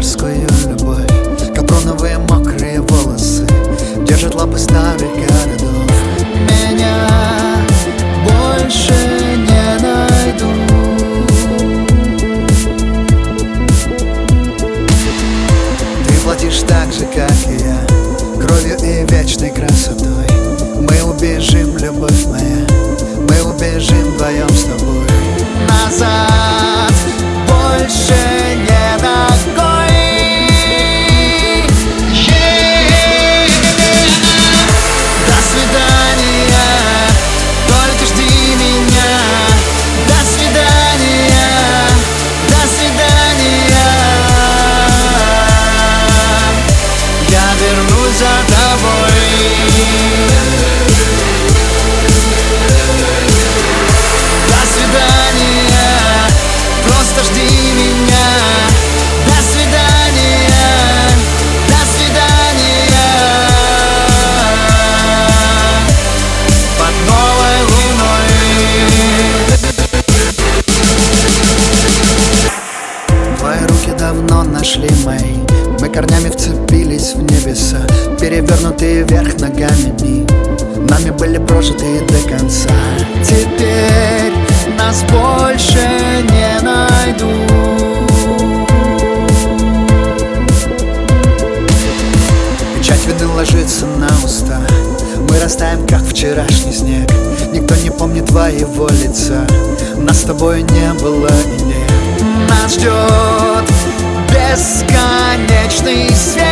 дерзкую любовь. Капроновые мокрые волосы Держат лапы старых городов. Меня больше не найду. Ты платишь так же, как и я Кровью и вечной красотой. Мы убежим, любовь моя. Мы убежим вдвоем с тобой. нашли мы, Мы корнями вцепились в небеса Перевернутые вверх ногами дни. Нами были прожиты до конца. Теперь нас больше не найдут Печать вины ложится на уста. Мы растаем, как вчерашний снег. Никто не помнит твоего лица. Нас с тобой не было и нет. Нас ждет бесконечный свет.